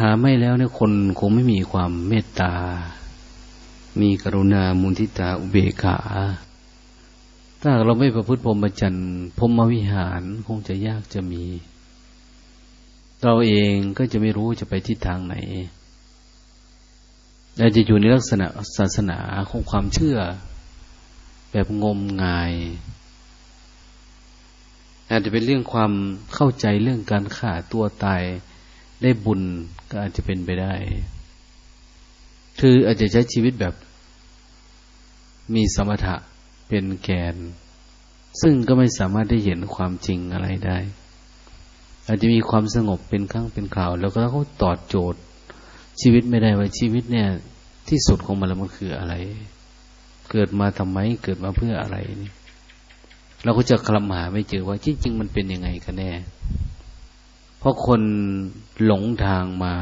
หาไม่แล้วเนี่ยคนคงไม่มีความเมตตา มีกรุณามุทิตาอุเบกขา ถ้าเราไม่ประพฤติพรหมจรรย์พรหมวิหารคงจะยากจะมี เราเองก็จะไม่รู้จะไปทิศทางไหนเราจะอยู่ในลักษณะศาสนาของความเชื่อ แบบงมงาย อาจจะเป็นเรื่องความเข้าใจเรื่องการฆ่าตัวตาย ได้บุญก็อาจจะเป็นไปได้ คืออาจจะใช้ชีวิตแบบ มีสมถะเป็นแกน ซึ่งก็ไม่สามารถได้เห็นความจริงอะไรได้ อาจจะมีความสงบเป็นครั้งเป็นคราว แล้วก็เขาตอบโจทย์ ชีวิตไม่ได้ว่าชีวิตเนี่ย ที่สุดของมันแล้วมันคืออะไร เกิดมาทำไมเกิดมาเพื่ออะไรนี่เราก็จะคลำหาไม่เจอว่าจริงๆมันเป็นยังไงกันแน่ เพราะคนหลงทางมา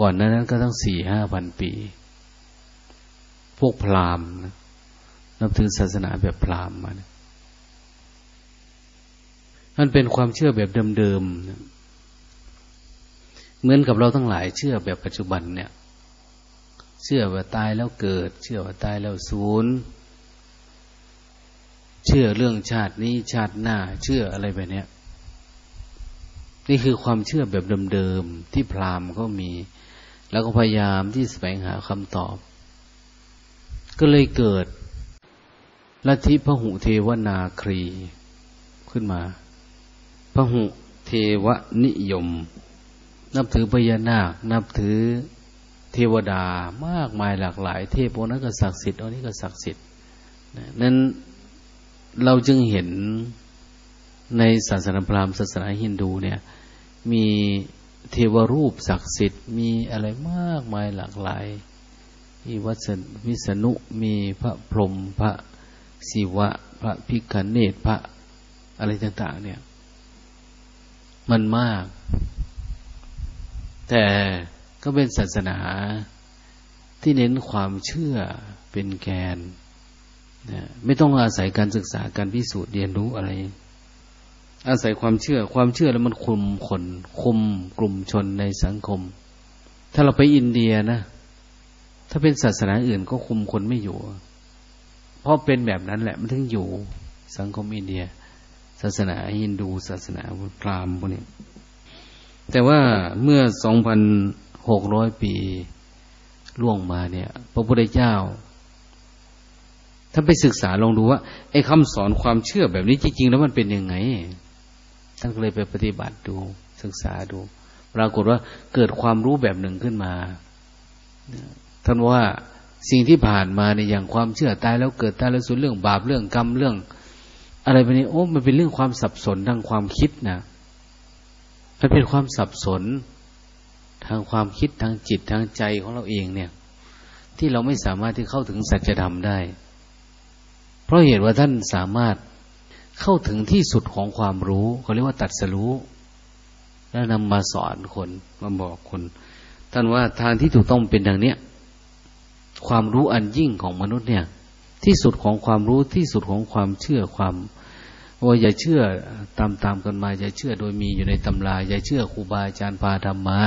ก่อนนั้นก็ตั้งสี่ห้าพันปี พวกพราหมณ์นับถือศาสนาแบบพราหมณ์มามันเป็นความเชื่อแบบเดิมๆเหมือนกับเราทั้งหลายเชื่อแบบปัจจุบันเนี่ย เชื่อว่าตายแล้วเกิด เชื่อว่าตายแล้วสูญเชื่อเรื่องชาตินี้ชาติหน้า เชื่ออะไรแบบเนี้ย นี่คือความเชื่อแบบเดิมๆที่พราหมณ์ก็มี แล้วก็พยายามที่แสวงหาคำตอบ ก็เลยเกิดลัทธิพหุเทวนาครีขึ้นมาพหุเทวนิยม นับถือพญานาค นับถือเทวดามากมายหลากหลาย เทพพวกนั้นก็ศักดิ์สิทธิ์อันนี้ก็ศักดิ์สิทธิ์นั้นเราจึงเห็น ในศาสนาพราหมณ์ศาสนาฮินดูเนี่ย มีเทวรูปศักดิ์สิทธิ์มีอะไรมากมายหลากหลาย มีวัสวิษณุมีพระพรหมพระศิวะ พระพิคเนตพระอะไรต่าง ๆ เนี่ย มันมาก แต่ก็เป็นศาสนาที่เน้นความเชื่อเป็นแกนไม่ต้องอาศัยการศึกษาการพิสูจน์เรียนรู้อะไร อาศัยความเชื่อ ความเชื่อแล้วมันคุมคนคุมกลุ่มชนในสังคม ถ้าเราไปอินเดียนะ ถ้าเป็นศาสนาอื่นก็คุมคนไม่อยู่ เพราะเป็นแบบนั้นแหละมันถึงอยู่สังคมอินเดีย ศาสนาฮินดู ศาสนาพราหมณ์พวกนี้แต่ว่าเมื่อสองพันหกร้อยปีล่วงมาเนี่ย พระพุทธเจ้า ถ้าไปศึกษาลองดูว่าไอ้คำสอนความเชื่อแบบนี้จริงๆแล้วมันเป็นยังไง ท่านก็เลยไปปฏิบัติดูศึกษาดู ปรากฏว่าเกิดความรู้แบบหนึ่งขึ้นมา ท่านว่าสิ่งที่ผ่านมาในอย่างความเชื่อตายแล้วเกิดตายแล้วสูญเรื่องบาปเรื่องกรรมเรื่อง อะไรแบบนี้โอ้มันเป็นเรื่องความสับสนทางความคิดนะมันเป็นความสับสนทางความคิดทางจิตทางใจของเราเองเนี่ย ที่เราไม่สามารถที่เข้าถึงสัจธรรมได้ เพราะเหตุว่าท่านสามารถ เข้าถึงที่สุดของความรู้เขาเรียกว่าตัดสรู้ แล้วนำมาสอนคนมาบอกคน ท่านว่าทางที่ถูกต้องเป็นดังเนี้ยความรู้อันยิ่งของมนุษย์เนี่ย ที่สุดของความรู้ที่สุดของความเชื่อความว่าอย่าเชื่อตามตามกันมาอย่าเชื่อโดยมีอยู่ในตำราอย่าเชื่อครูบาอาจารย์พาธรรมมา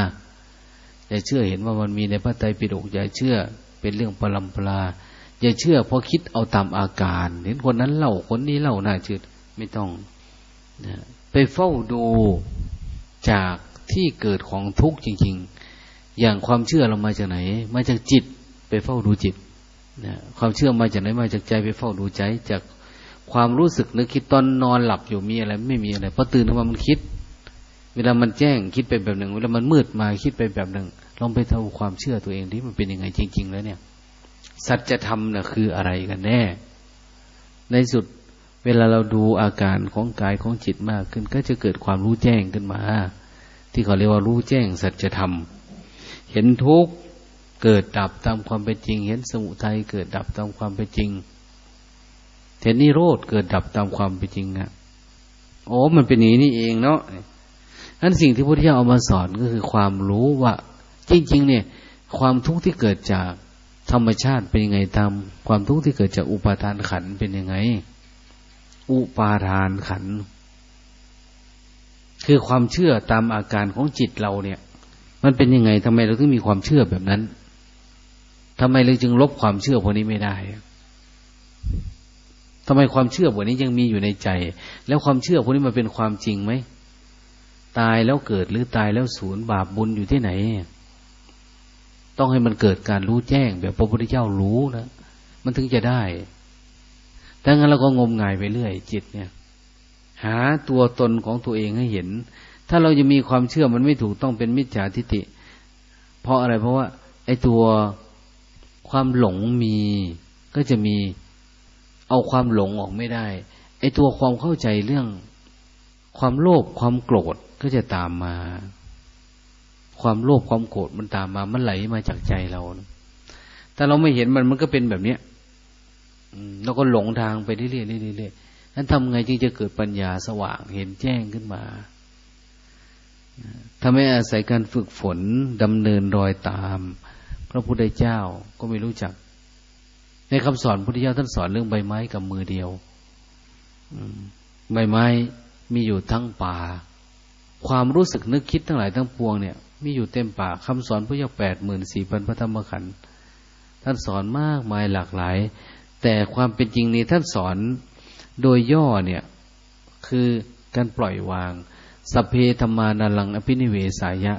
อย่าเชื่อเห็นว่ามันมีในพระไตรปิฎกอย่าเชื่อเป็นเรื่องปรำปราอย่าเชื่อเพราะคิดเอาตามอาการ เห็นคนนั้นเล่าคนนี้เล่าน่าเชื่อ ไม่ต้องนะไปเฝ้าดูจากที่เกิดของทุกข์จริง ๆ อย่างความเชื่อเรามาจากไหน มาจากจิตไปเฝ้าดูจิตนะความเชื่อมาจากไหนมาจากใจไปเฝ้าดูใจ จากความรู้สึกนึกคิดตอนนอนหลับอยู่มีอะไร ไม่มีอะไรพอตื่นขึ้นมามันคิด เวลามันแจ้งคิดไปแบบหนึ่ง เวลามันมืดมาคิดไปแบบหนึ่งลองไปเท่าความเชื่อตัวเองที่มันเป็นยังไงจริง ๆ แล้วเนี่ย สัจธรรมน่ะคืออะไรกันแน่ ในสุด เวลาเราดูอาการของกายของจิตมากขึ้น ก็จะเกิดความรู้แจ้งขึ้นมา ที่เขาเรียกว่ารู้แจ้งสัจธรรม เห็นทุกข์เกิดดับตามความเป็นจริง เห็นสมุทัยเกิดดับตามความเป็นจริง เห็นนิโรธเกิดดับตามความเป็นจริงอะโอ้มันเป็นอย่างนี้นี่เองเนาะนั้นสิ่งที่พระพุทธเจ้าเอามาสอนก็คือความรู้ว่า จริง ๆ เนี่ย ความทุกข์ที่เกิดจากธรรมชาติเป็นยังไงตามความทุกข์ที่เกิดจากอุปาทานขันเป็นยังไง อุปาทานขัน คือความเชื่อตามอาการของจิตเราเนี่ย มันเป็นยังไงทำไมเราถึงมีความเชื่อแบบนั้นทำไมเราจึงลบความเชื่อพวกนี้ไม่ได้ทำไมความเชื่อพวกนี้ยังมีอยู่ในใจ แล้วความเชื่อพวกนี้มันเป็นความจริงไหมตายแล้วเกิดหรือตายแล้วสูญบาปบุญอยู่ที่ไหน ต้องให้มันเกิดการรู้แจ้งแบบพระพุทธเจ้ารู้นะมันถึงจะได้ ถ้างั้นเราก็งมงายไปเรื่อย จิตเนี่ย หาตัวตนของตัวเองให้เห็น ถ้าเราจะมีความเชื่อมันไม่ถูกต้องเป็นมิจฉาทิฏฐิ เพราะอะไรเพราะว่า ไอ้ตัวความหลงมีก็จะมีเอาความหลงออกไม่ได้ ไอ้ตัวความเข้าใจเรื่อง ความโลภความโกรธก็จะตามมา ความโลภความโกรธมันตามมา มันไหลมาจากใจเรา ถ้าเราไม่เห็นมันมันก็เป็นแบบเนี้ย เราก็หลงทางไปเรื่อยๆเรื่อยๆนั้นทำไงจึงจะเกิดปัญญาสว่างเห็นแจ้งขึ้นมาถ้าไม่อาศัยการฝึกฝนดำเนินรอยตาม พระพุทธเจ้าก็ไม่รู้จัก ในคำสอนพระพุทธเจ้าท่านสอนเรื่องใบไม้กับมือเดียวใบไม้มีอยู่ทั้งป่า ความรู้สึกนึกคิดทั้งหลายทั้งปวงเนี่ย มีอยู่เต็มป่าคำสอนพระเจ้าแปดหมื่นสี่พันพระธรรมขันธ์ท่านสอนมากมายหลากหลาย แต่ความเป็นจริงนี้ท่านสอนโดยย่อเนี่ย คือการปล่อยวางสเพธรรมานาลังอภินิเวสายะ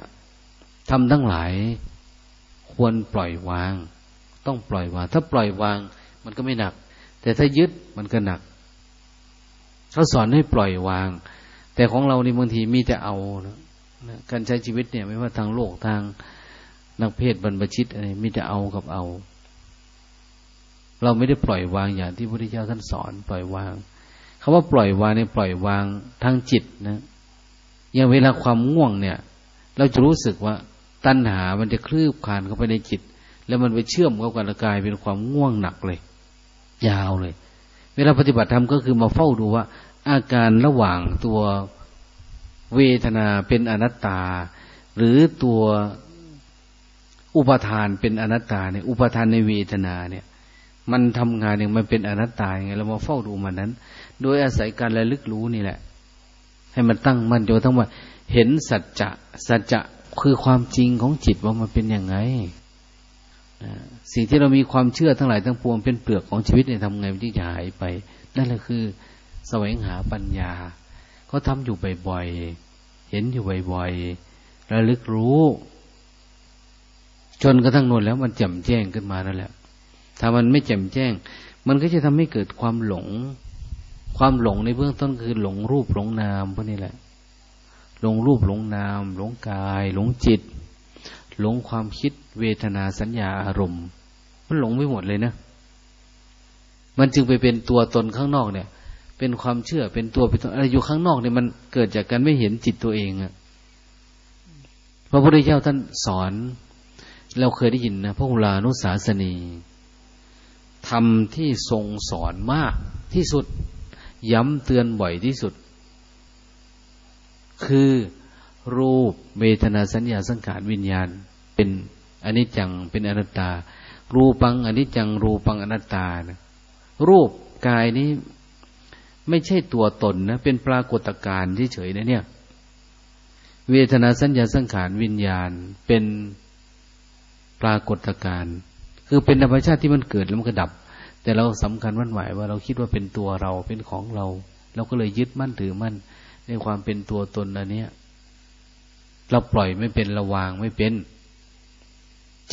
ทำทั้งหลาย ควรปล่อยวาง ต้องปล่อยวาง ถ้าปล่อยวาง มันก็ไม่หนัก แต่ถ้ายึดมันก็หนักเขาสอนให้ปล่อยวาง แต่ของเรานี่บางทีมีแต่เอานะการใช้ชีวิตเนี่ย ไม่ว่าทางโลกทางนักเพศบรรพชิตอะไรมีแต่เอากับเอา เราไม่ได้ปล่อยวางอย่างที่พระพุทธเจ้าท่านสอน ปล่อยวางคาว่าปล่อยวางเนี่ยปล่อยวางทางจิตนะอย่างเวลาความง่วงเนี่ย เราจะรู้สึกว่าตัณหามันจะคลืบคลานเข้าไปในจิต แล้วมันไปเชื่อมเข้ากันกายเป็นความง่วงหนักเลย ยาวเลย เวลาปฏิบัติธรรมก็คือมาเฝ้าดูว่า อาการระหว่างตัวเวทนาเป็นอนัตตา หรือตัวอุปทานเป็นอนัตตาเนี่ยอุปทานในเวทนาเนี่ย มันทำงานเนี่ยมันเป็นอนัตตาไงเรามาเฝ้าดูมันนั้น โดยอาศัยการระลึกรู้นี่แหละ ให้มันตั้งมั่นจนทั้งว่า เห็นสัจจะสัจจะคือความจริงของจิตว่ามันเป็นอย่างไงสิ่งที่เรามีความเชื่อทั้งหลายทั้งปวงเป็นเปลือกของชีวิตเนี่ยทำไงมันจึงจะหายไป นั่นแหละคือแสวงหาปัญญาก็ทำอยู่บ่อยๆเห็นอยู่บ่อยๆระลึกรู้ จนกระทั่งนวนแล้วมันแจ่มแจ้งขึ้นมานั่นแหละ ถ้ามันไม่แจ่มแจ้ง มันก็จะทำให้เกิดความหลง ความหลงในเบื้องต้นคือหลงรูปหลงนามพวกนี้แหละ หลงรูปหลงนาม หลงกาย หลงจิต หลงความคิดเวทนาสัญญาอารมณ์ มันหลงไม่หมดเลยนะ มันจึงไปเป็นตัวตนข้างนอกเนี่ย เป็นความเชื่อเป็นตัวเป็นตนอะไรอยู่ข้างนอกเนี่ยมันเกิดจากการไม่เห็นจิตตัวเองอะพระพุทธเจ้าท่านสอน เราเคยได้ยินนะพระอุลานุสาสนี ทำที่ทรงสอนมากที่สุด ย้ำเตือนบ่อยที่สุด คือรูปเวทนาสัญญาสังขารวิญญาณ เป็นอนิจจังเป็นอนัตตา รูปังอนิจจัง รูปังอนัตตานะรูปกายนี้ไม่ใช่ตัวตนนะ เป็นปรากฏการณ์เฉยๆนะเนี่ย เวทนาสัญญาสังขารวิญญาณเป็นปรากฏการณ์คือเป็นธรรมชาติที่มันเกิดแล้วมันก็ดับ แต่เราสำคัญมั่นหมายว่าเราคิดว่าเป็นตัวเราเป็นของเรา เราก็เลยยึดมั่นถือมั่นในความเป็นตัวตนอันนี้เราปล่อยไม่เป็นระวางไม่เป็น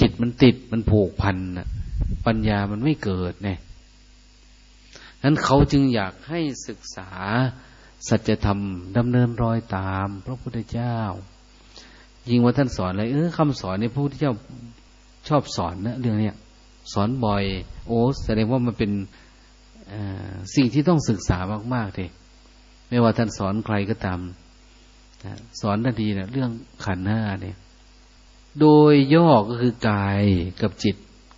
จิตมันติดมันผูกพันนะปัญญามันไม่เกิดเนี่ยนั้นเขาจึงอยากให้ศึกษาสัจธรรมดำเนินรอยตามพระพุทธเจ้า ยิงว่าท่านสอนอะไรเออคำสอนเนี่ยพระพุทธเจ้าชอบสอนนะเรื่องเนี้ย สอนบ่อย โอ้แสดงว่ามันเป็นสิ่งที่ต้องศึกษามากๆเลยไม่ว่าท่านสอนใครก็ตามสอนทันทีนะเรื่องขันห้าเนี่ยโดยย่อก็คือกายกับจิต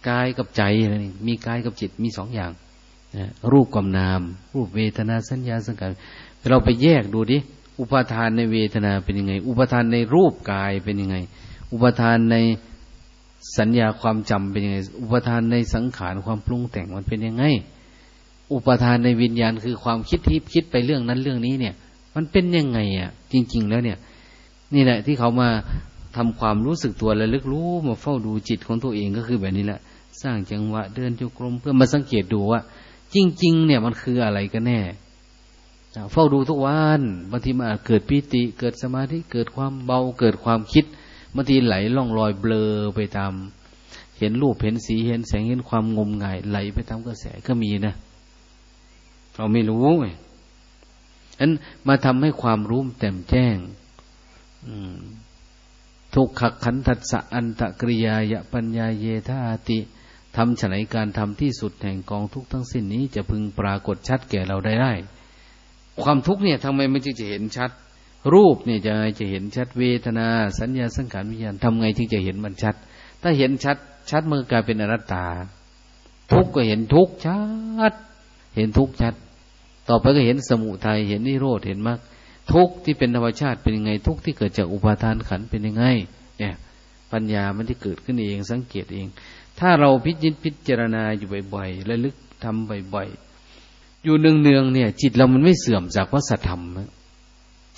กายกับใจอะไรนี่มีกายกับจิตมีสองอย่างนะรูปกับนาม รูปเวทนาสัญญาสังขารเราไปแยกดูดิอุปทานในเวทนาเป็นยังไง อุปทานในรูปกายเป็นยังไง อุปทานใน สัญญาความจำเป็นยังไง อุปทานในสังขารความปรุงแต่งมันเป็นยังไง อุปทานในวิญญาณคือความคิดที่คิดไปเรื่องนั้นเรื่องนี้เนี่ย มันเป็นยังไงอะ จริง ๆ แล้วเนี่ย นี่แหละที่เขามาททำความรู้สึกตัวระลึกรู้มาเฝ้าดูจิตของตัวเองก็คือแบบนี้แหละ สร้างจังหวะเดินจงกรมเพื่อมาสังเกตดูว่า จริง ๆ เนี่ยมันคืออะไรกันแน่เฝ้าดูทุกวันบางทีมันอาจเกิดปิติ เกิดสมาธิเกิดความเบาเกิดความคิด บางทีไหลล่องลอยเบลอไปตาม เห็นรูปเห็นสีเห็นแสงเห็นความงมงาย ไหลไปตามกระแสก็มีนะ เราไม่รู้ไงนั้นมาทำให้ความรู้แจ่มแจ้งทุกขขันทัสสะอันตะกริยายะปัญญาเยธาติทำฉนัยการทำที่สุดแห่งกองทุกทั้งสิ้นนี้จะพึงปรากฏชัดแก่เราได้ได้ ความทุกเนี่ยทำไมมันจึงจะเห็นชัด รูปเนี่ยจะจะเห็นชัดเวทนา สัญญาสังขารวิญญาณทำไงจึงจะเห็นมันชัด ถ้าเห็นชัด ชัดมันกลายเป็นอนัตตา ทุกก็เห็นทุกชัด เห็นทุกชัด ต่อไปก็เห็นสมุทัยเห็นนิโรธเห็นมรรคทุกที่เป็นธรรมชาติเป็นยังไง ทุกที่เกิดจากอุปาทานขันเป็นยังไง เนี่ย ปัญญามันที่เกิดขึ้นเองสังเกตเอง ถ้าเราพิจิตพิจารณาอยู่บ่อยๆและลึกทำบ่อยๆอยู่เนืองๆเนี่ย จิตเรามันไม่เสื่อมจากพระสัทธรรมะ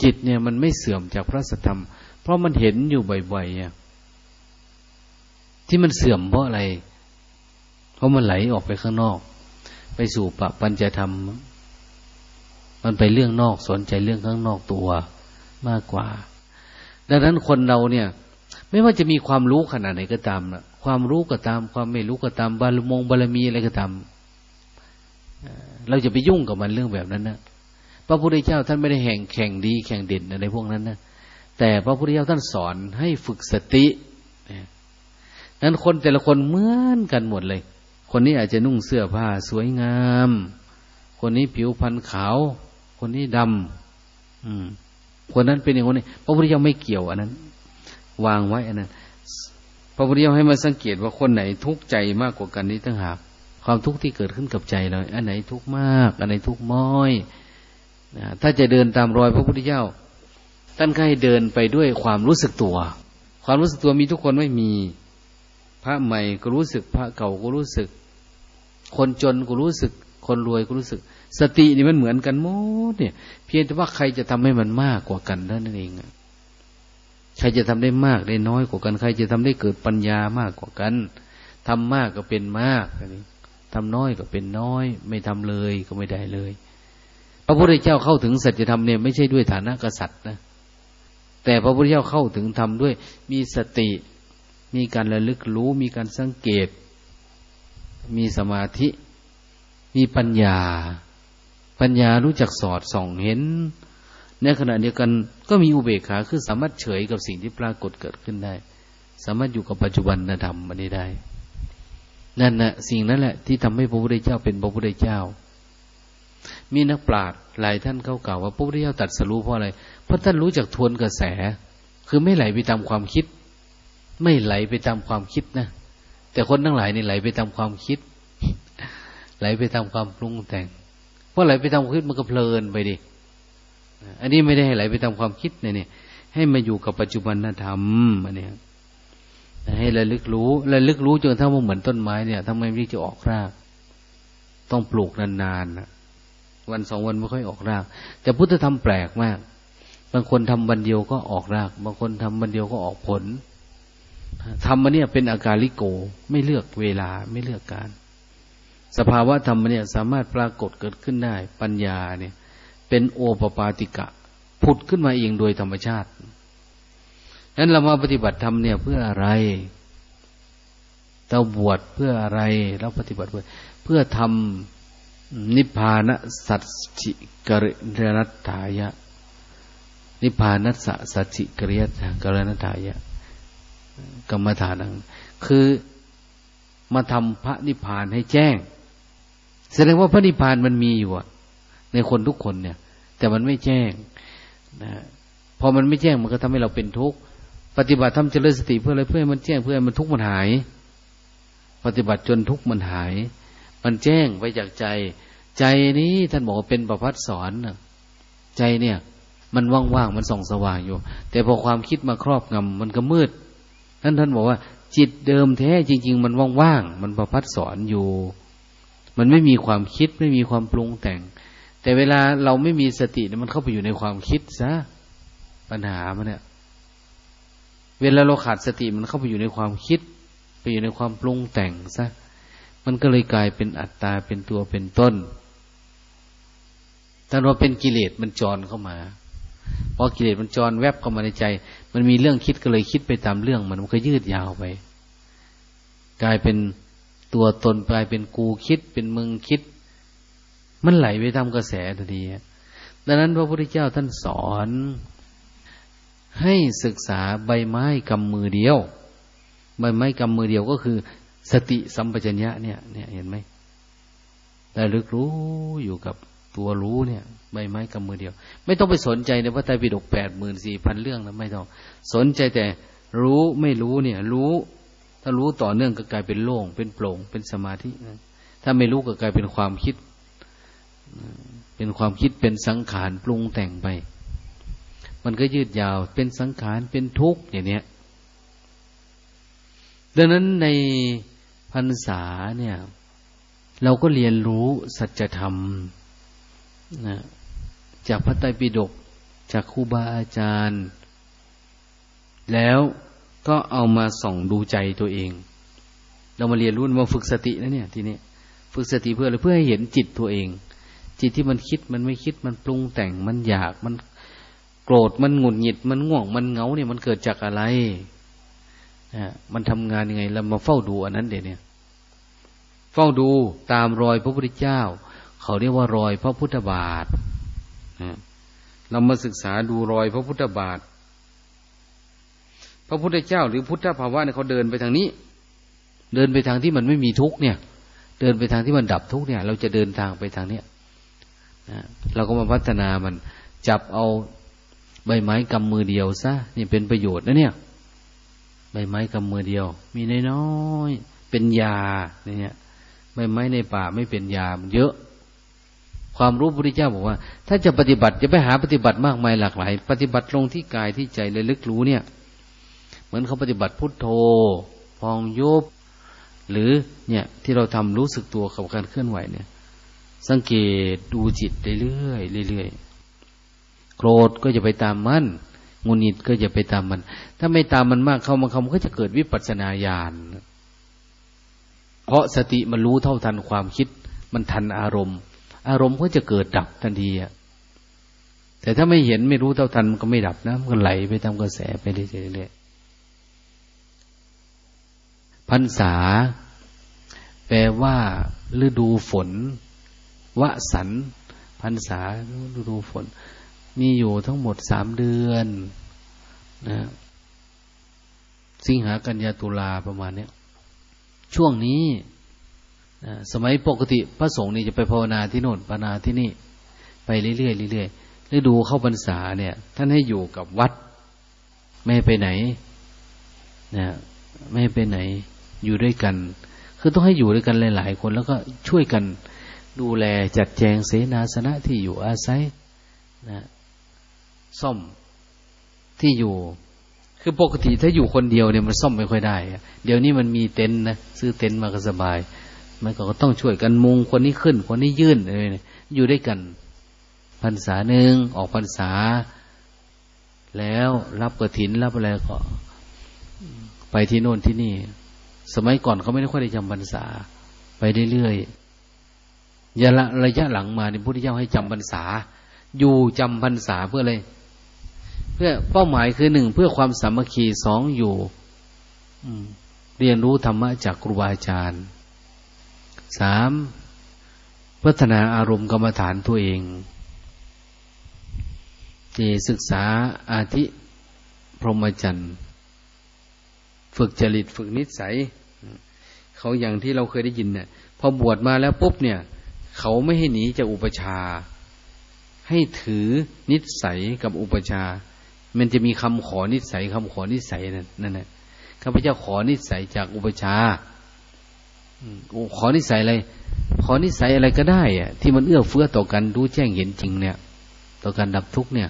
จิตเนี่ยมันไม่เสื่อมจากพระสัทธรรม เพราะมันเห็นอยู่บ่อยๆที่มันเสื่อมเพราะอะไร เพราะมันไหลออกไปข้างนอก ไปสู่ปะปัญจธรรม มันไปเรื่องนอกสนใจเรื่องข้างนอกตัวมากกว่า ดังนั้นคนเราเนี่ย ไม่ว่าจะมีความรู้ขนาดไหนก็ตามนะความรู้ก็ตาม ความไม่รู้ก็ตามบารมงบารมีอะไรก็ตามเราจะไปยุ่งกับมันเรื่องแบบนั้นนะ พระพุทธเจ้าท่านไม่ได้แห่งแข่งดีแข่งเด่นอะไรพวกนั้นนะแต่พระพุทธเจ้าท่านสอนให้ฝึกสตินั้นคนแต่ละคนเหมือนกันหมดเลย คนนี้อาจจะนุ่งเสื้อผ้าสวยงาม คนนี้ผิวพรรณขาว คนนี้ดำอืมคนนั้นเป็นอย่างนี้ พระพุทธเจ้าไม่เกี่ยวอันนั้น วางไว้อันนั้น พระพุทธเจ้าให้มาสังเกตว่าคนไหนทุกข์ใจมากกว่ากันนี้ตั้งหากความทุกข์ที่เกิดขึ้นกับใจเราอันไหนทุกข์มาก อันไหนทุกข์ม้อย ถ้าจะเดินตามรอยพระพุทธเจ้า ท่านก็ให้เดินไปด้วยความรู้สึกตัว ความรู้สึกตัวมีทุกคนไม่มี พระใหม่ก็รู้สึกพระเก่าก็รู้สึก คนจนก็รู้สึก คนรวยก็รู้สึก สตินี่มันเหมือนกันหมดเนี่ย เพียงแต่ว่าใครจะทำให้มันมากกว่ากันเท่านั้นเองใครจะทำได้มากได้น้อยกว่ากัน ใครจะทำได้เกิดปัญญามากกว่ากันทำมากก็เป็นมากนี้ทำน้อยก็เป็นน้อย ไม่ทำเลยก็ไม่ได้เลย ระพุทธเจ้าเข้าถึงสัจธรรมเนี่ยไม่ใช่ด้วยฐานะกษัตริย์นะ แต่พระพุทธเจ้าเข้าถึงธรรมด้วย มีสติ มีการระลึกรู้ มีการสังเกต มีสมาธิ มีปัญญา ปัญญารู้จักสอดส่องเห็น ในขณะเดียวกันก็มีอุเบกขาคือสามารถเฉยกับสิ่งที่ปรากฏเกิดขึ้นได้ สามารถอยู่กับปัจจุบันธรรมมันได้ นั่นนะสิ่งนั้นแหละที่ทำให้พระพุทธเจ้าเป็นพระพุทธเจ้า มีนักปราชญ์หลายท่านเขากล่าวว่าพระพุทธเจ้าตัดสรู้เพราะอะไร เพราะท่านรู้จักทวนกระแส คือไม่ไหลไปตามความคิด ไม่ไหลไปตามความคิดนะ แต่คนทั้งหลายนี่ไหลไปตามความคิด ไหลไปตามความปรุงแต่ง เพราะไหลไปตามความคิดมันก็เพลินไปดิ อันนี้ไม่ได้ให้ไหลไปตามความคิดเนี่ยให้มาอยู่กับปัจจุบันธรรมอันนี้ให้ระลึกรู้ระลึกรู้จนถ้ามันเหมือนต้นไม้เนี่ยทำไมไม่จะออกราก ต้องปลูกนานๆนะ วันสองวันไม่ค่อยออกราก แต่พุทธธรรมแปลกมาก บางคนทำวันเดียวก็ออกราก บางคนทำวันเดียวก็ออกผลทำมเนี่ยเป็นอาการลิโกไม่เลือกเวลาไม่เลือกการ สภาวะธรรมเนี่ยสามารถปรากฏเกิดขึ้นได้ ปัญญาเนี่ย เป็นโอปปาติกะผุดขึ้นมาเองโดยธรรมชาตินั้นเรามาปฏิบัติธรรมเนี่ยเพื่ออะไรเราบวชเพื่ออะไรเราปฏิบัติเพื่อเพื่อทำ นิพพานสัจจิกรณัตถายะ นิพพานัสัจจิกริยกรณัตถายะ กรรมฐานัง คือมาทำพระนิพพานให้แจ้ง แสดงว่าพระนิพพานมันมีอยู่ในคนทุกคนเนี่ย แต่มันไม่แจ้งนะพอมันไม่แจ้งมันก็ทำให้เราเป็นทุกข์ปฏิบัติทำเจริญสติเพื่ออะไรเพื่อให้มันแจ้งเพื่อให้มันทุกข์มันหาย ปฏิบัติจนทุกข์มันหาย มันแจ้งไปจากใจ ใจนี้ท่านบอกว่าเป็นประพัดสอนใจเนี่ย มันว่างๆมันส่องสว่างอยู่ แต่พอความคิดมาครอบงำมันก็มืดท่านท่านบอกว่า จิตเดิมแท้จริง ๆ มันว่างๆมันประพัดสอนอยู่ มันไม่มีความคิดไม่มีความปรุงแต่ง แต่เวลาเราไม่มีสติมันเข้าไปอยู่ในความคิดซะปัญหามันเนี่ยเวลาเราขาดสติมันเข้าไปอยู่ในความคิด ไปอยู่ในความปรุงแต่งซะ มันก็เลยกลายเป็นอัตตาเป็นตัวเป็นต้นถ้าเราเป็นกิเลสมันจรเข้ามาพอกิเลสมันจรแวบเข้ามาในใจ มันมีเรื่องคิดก็เลยคิดไปตามเรื่อง มันมันก็ยืดยาวไป กลายเป็นตัวตนกลายเป็นกูคิดเป็นมึงคิด มันไหลไปตามกระแสทันทีดังนั้นพระพุทธเจ้าท่านสอน ให้ศึกษาใบไม้กำมือเดียว ใบไม้กำมือเดียวก็คือ สติสัมปชัญญะเนี่ยเนี่ยเห็นไหมแต่ลึกรู้อยู่กับตัวรู้เนี่ยใบไม้กำมือเดียว ไม่ต้องไปสนใจในพระไตรปิฎกแปดหมื่นสี่พันเรื่องนะไม่ต้อง สนใจแต่รู้ไม่รู้เนี่ย รู้ ถ้ารู้ต่อเนื่องก็กลายเป็นโล่ง เป็นโปร่งเป็นสมาธิถ้าไม่รู้ก็กลายเป็นความคิด เป็นความคิดเป็นสังขารปรุงแต่งไป มันก็ยืดยาวเป็นสังขารเป็นทุกข์อย่างเนี้ยดังนั้นใน พรรษาเนี่ย เราก็เรียนรู้สัจธรรมนะจากพระไตรปิฎกจากครูบาอาจารย์ แล้วก็เอามาส่องดูใจตัวเอง เรามาเรียนรู้มาฝึกสตินะเนี่ย ทีนี้ฝึกสติเพื่ออะไรเพื่อให้เห็นจิตตัวเอง จิตที่มันคิดมันไม่คิดมันปรุงแต่งมันอยากมันโกรธมันหงุดหงิดมันง่วงมันเงาเนี่ยมันเกิดจากอะไร มันทำงานยังไงเรามาเฝ้าดูอันนั้นเดี๋ยวนี้เฝ้าดูตามรอยพระพุทธเจ้า เขาเรียกว่ารอยพระพุทธบาทเรามาศึกษาดูรอยพระพุทธบาท พระพุทธเจ้า หรือพุทธภาวะเนี่ยเขาเดินไปทางนี้ เดินไปทางที่มันไม่มีทุกเนี่ย เดินไปทางที่มันดับทุกเนี่ย เราจะเดินทางไปทางเนี้ยเราก็มาพัฒนามัน จับเอาใบไม้กำมือเดียวซะนี่เป็นประโยชน์นะเนี่ย ใบไม้กำมือเดียว มีน้อยๆเป็นยาเนี่ยใบไม้ในป่าไม่เป็นยามันเยอะ ความรู้พระพุทธเจ้าบอกว่า ถ้าจะปฏิบัติจะไปหาปฏิบัติมากมายหลากหลาย ปฏิบัติลงที่กายที่ใจเลยลึกรู้เนี่ย เหมือนเขาปฏิบัติพุทโธพองยุบหรือเนี่ยที่เราทำรู้สึกตัวกับการเคลื่อนไหวเนี่ย สังเกตดูจิตเรื่อยๆเรื่อยๆโกรธก็จะไปตามมัน งุนิดก็จะไปตามมัน ถ้าไม่ตามมันมากเข้ามาเขาก็จะเกิดวิปัสสนาญาณเพราะสติมันรู้เท่าทันความคิด มันทันอารมณ์ อารมณ์ก็จะเกิดดับทันทีอะแต่ถ้าไม่เห็นไม่รู้เท่าทันมันก็ไม่ดับนะมันก็ไหลไปตามกระแสไปเรื่อยๆพรรษา แปลว่า ฤดูฝนวสันพรรษาฤดูฝน มีอยู่ทั้งหมดสามเดือนนะสิงหากันยาตุลาประมาณนี้ช่วงนี้สมัยปกติพระสงฆ์นี่จะไปภาวนาที่โน่นภาวนาที่นี่ ไปเรื่อยๆเรื่อยๆฤดูเข้าพรรษาเนี่ย ท่านให้อยู่กับวัด ไม่ไปไหนนะไม่ไปไหน อยู่ด้วยกัน คือต้องให้อยู่ด้วยกันหลาย ๆ คนแล้วก็ช่วยกันดูแลจัดแจงเสนาสนะที่อยู่อาศัยนะ ซ่อมที่อยู่ คือปกติถ้าอยู่คนเดียวเนี่ยมันซ่อมไม่ค่อยได้ เดี๋ยวนี้มันมีเต็นท์นะซื้อเต็นท์มาก็สบาย มันก็ต้องช่วยกันมุงคนนี้ขึ้น คนนี้ยื่นอะไรยอยู่ด้วยกันพรรษาหนึ่งออกพรรษา แล้วรับกระถินรับอะไรก็ ไปที่โน่นที่นี่ สมัยก่อนเขาไม่ได้ค่อยได้จำพรรษา ไปเรื่อยๆยะละระยะหลังมาเนี่ยพุทธเจ้าให้จำพรรษา อยู่จำพรรษาเพื่ออะไร เพื่อเป้าหมายคือหนึ่งเพื่อความสามัคคีสองอยู่เรียนรู้ธรรมะจากครูบาอาจารย์สามพัฒนาอารมณ์กรรมฐานตัวเองที่ศึกษาอาธิพรหมจรรย์ฝึกจริตฝึกนิสัย เขาอย่างที่เราเคยได้ยินเนี่ยพอบวชมาแล้วปุ๊บเนี่ย เขาไม่ให้หนีจากอุปชา ให้ถือนิสัยกับอุปชา มันจะมีคำขอนิสัยคำขอนิสัยนั่นนั่นแหละข้าพเจ้าขอนิสัยจากอุปชาขอนิสัยอะไร ขอนิสัยอะไรก็ได้อะที่มันเอื้อเฟื้อต่อกันรู้แจ้งเห็นจริงเนี่ย ต่อการดับทุกเนี่ย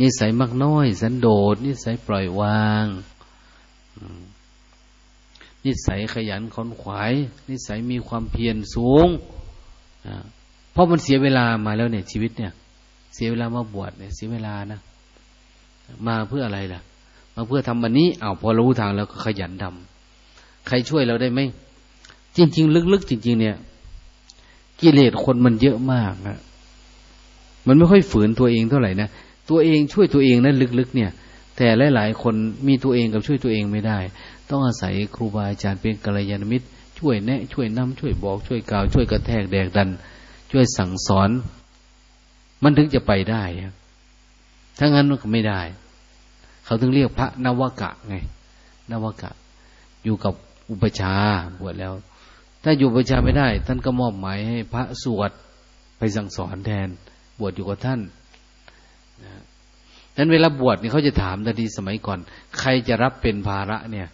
นิสัยมากน้อย สันโดษนิสัยปล่อยวางนิสัยขยันขอนขวาย นิสัยมีความเพียรสูงเพราะมันเสียเวลามาแล้วเนี่ยชีวิตเนี่ย เสียเวลามาบวชเนี่ยเสียเวลานะมาเพื่ออะไรล่ะ มาเพื่อทำวันนี้เอา้าพอรู้ทางแล้วก็ขยันทำใครช่วยเราได้ไหมจริง ๆ ลึกๆจริง ๆ เนี่ย กิเลสคนมันเยอะมากนะมันไม่ค่อยฝืนตัวเองเท่าไหร่นะตัวเองช่วยตัวเองนะลึกๆ เนี่ย แต่หลายๆคนมีตัวเองกับช่วยตัวเองไม่ได้ ต้องอาศัยครูบาอาจารย์เป็นกัลยาณมิตร ช่วยแนะ ช่วยนำช่วยบอกช่วยกล่าวช่วยกระแทกแดกดัน ช่วยสั่งสอน มันถึงจะไปได้ถ้างั้นมันก็ไม่ได้ เขาถึงเรียกพระนวกะไง นวกะ อยู่กับอุปชาบวชแล้ว ถ้าอยู่อุปชาไม่ได้ ท่านก็มอบหมายให้พระสวดไปสั่งสอนแทน บวชอยู่กับท่านนะนั้นเวลาบวชเนี่ยเขาจะถามทันทีสมัยก่อน ใครจะรับเป็นภาระเนี่ย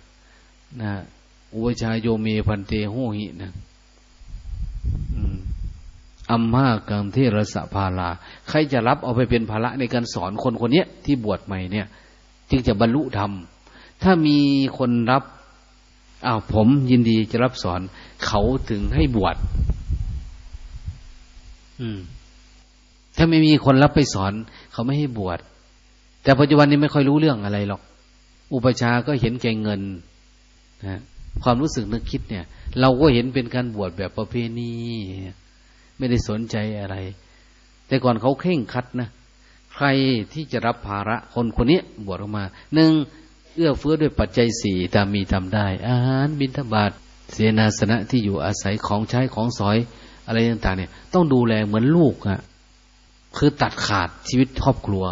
นะอุปชาโยเมพันเตโหหินะ อัมมากังเทรสภาลา ใครจะรับเอาไปเป็นภาระในการสอนคนคนนี้ที่บวชใหม่เนี่ย จึงจะบรรลุธรรม ถ้ามีคนรับอ้าวผมยินดีจะรับสอน เขาถึงให้บวชอืมถ้าไม่มีคนรับไปสอน เขาไม่ให้บวชแต่ปัจจุบันนี้ไม่ค่อยรู้เรื่องอะไรหรอก อุปชาก็เห็นแก่เงินนะความรู้สึกนึกคิดเนี่ย เราก็เห็นเป็นการบวชแบบประเพณี ไม่ได้สนใจอะไร แต่ก่อนเขาเข่งคัดนะใครที่จะรับภาระคนคนนี้บวชออกมาหนึ่งเอื้อเฟื้อด้วยปัจจัยสี่ตามมีทำได้ อาหารบิณฑบาตเสนาสนะที่อยู่อาศัยของใช้ของสอยอะไรต่างๆเนี่ย ต้องดูแลเหมือนลูกอะคือตัดขาดชีวิตครอบครัว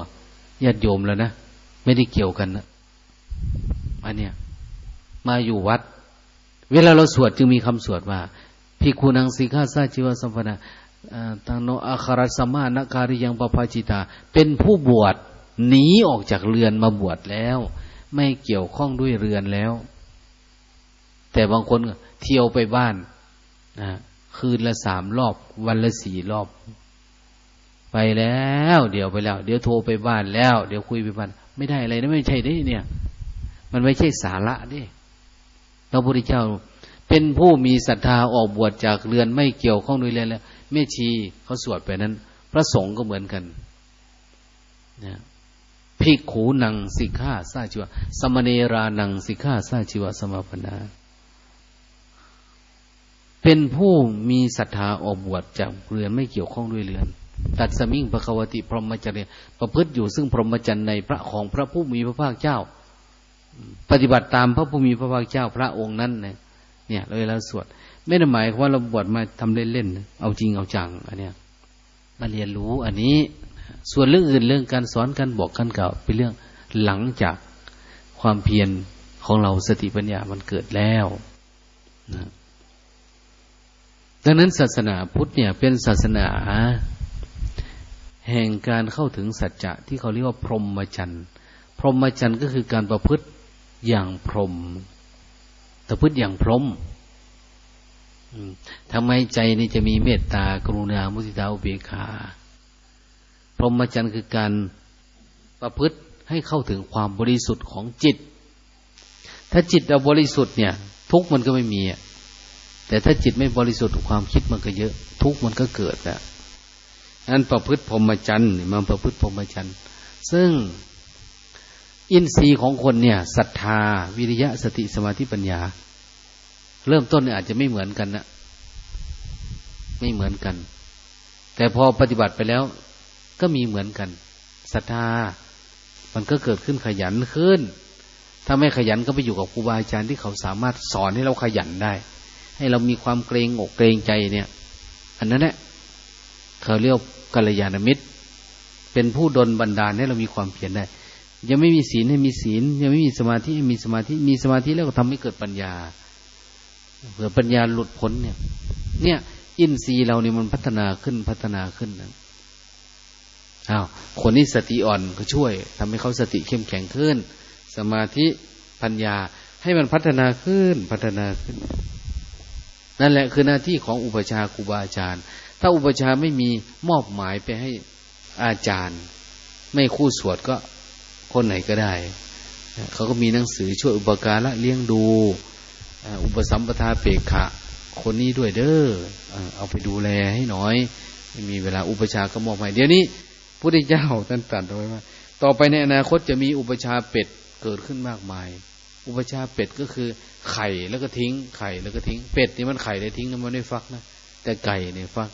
ญาติโยมแล้วนะไม่ได้เกี่ยวกันนะอันเนี้ยมาอยู่วัด เวลาเราสวดจึงมีคำสวดว่า ภิกขุนังสิกขาสาจิวสัมปนาตังโนอาคารัสมานาคาริยังปภาจิตา เป็นผู้บวชหนีออกจากเรือนมาบวชแล้ว ไม่เกี่ยวข้องด้วยเรือนแล้ว แต่บางคนเที่ยวไปบ้านนะคืนละสามรอบ วันละสี่รอบ ไปแล้ว เดี๋ยวไปแล้ว เดี๋ยวโทรไปบ้านแล้ว เดี๋ยวคุยไปบ้าน ไม่ได้อะไรนะไม่ใช่ได้เนี่ย มันไม่ใช่สาระดิพระพุทธเจ้า เป็นผู้มีศรัทธาออกบวชจากเรือนไม่เกี่ยวข้องด้วยเรือนแล้วแม่ชีเขาสวดไปนั้น พระสงฆ์ก็เหมือนกันนะภิกขูนังสิกขาสาชิวะสมเนรานังสิกขาสาชิวะสมาปนา เป็นผู้มีศรัทธาออกบวชจากเรือนไม่เกี่ยวข้องด้วยเรือน ตัดสมิงพระควติพรหมจรรย์ประพฤติอยู่ซึ่งพรหมจรรย์ในพระของพระผู้มีพระภาคเจ้า ปฏิบัติตามพระผู้มีพระภาคเจ้าพระองค์นั้นเนี่ย เนี่ยเราเวลาสวด ไม่ได้หมายว่าเราบวชมาทำเล่นๆเอาจริงเอาจังอันเนี้ยมาเรียนรู้อันนี้ ส่วนเรื่องอื่นเรื่องการสอนการบอกการกล่าวเป็นเรื่องหลังจากความเพียรของเราสติปัญญามันเกิดแล้วนะดังนั้นศาสนาพุทธเนี่ยเป็นศาสนา แห่งการเข้าถึงสัจจะที่เขาเรียกว่าพรหมจรรย์ พรหมจรรย์ก็คือการประพฤติอย่างพรหม ประพฤติอย่างพรหมทำไมใจนี่จะมีเมตตากรุณา มุทิตาอุเบกขาพรหมจรรย์คือการประพฤติให้เข้าถึงความบริสุทธิ์ของจิต ถ้าจิตเราบริสุทธิ์เนี่ย ทุกมันก็ไม่มีแต่ถ้าจิตไม่บริสุทธิ์ความคิดมันก็เยอะ ทุกมันก็เกิดแล้วนั้นประพฤติพรหมจรรย์มันประพฤติพรหมจรรย์ซึ่ง อินทรีย์ของคนเนี่ยศรัทธา วิริยะสติสมาธิปัญญา เริ่มต้นเนี่ยอาจจะไม่เหมือนกันนะไม่เหมือนกัน แต่พอปฏิบัติไปแล้ว ก็มีเหมือนกันศรัทธา มันก็เกิดขึ้นขยันขึ้น ถ้าไม่ขยันก็ไปอยู่กับครูบาอาจารย์ที่เขาสามารถสอนให้เราขยันได้ ให้เรามีความเกรงอกเกรงใจเนี่ย อันนั้นแหละเขาเรียกกัลยาณมิตร เป็นผู้ดลบันดาลให้เรามีความเพียรได้ ยังไม่มีศีลให้มีศีล ยังไม่มีสมาธิให้มีสมาธิ มีสมาธิแล้วก็ทำให้เกิดปัญญาเผื่อปัญญาหลุดพ้นเนี่ย เนี่ย อินทรีย์เราเนี่ยมันพัฒนาขึ้นพัฒนาขึ้นนะอ้าวคนนี้สติอ่อนก็ช่วยทำให้เขาสติเข้มแข็งขึ้น สมาธิปัญญาให้มันพัฒนาขึ้นพัฒนาขึ้น นั่นแหละคือหน้าที่ของอุปชาครูบาอาจารย์ ถ้าอุปชาไม่มีมอบหมายไปให้อาจารย์ ไม่คู่สวดก็ คนไหนก็ได้ เขาก็มีหนังสือช่วยอุปการะเลี้ยงดู อุปสัมปทาเปกขะ คนนี้ด้วยเด้อเอาไปดูแลให้หน่อย มีเวลาอุปชาก็มอบให้เดี๋ยวนี้พุทธเจ้าท่านตรัสไว้ว่า ต่อไปในอนาคตจะมีอุปชาเป็ดเกิดขึ้นมากมาย อุปชาเป็ดก็คือไข่แล้วก็ทิ้ง ไข่แล้วก็ทิ้ง เป็ดนี่มันไข่ได้ทิ้งมันไม่ฟักนะแต่ไก่เนี่ยฟัก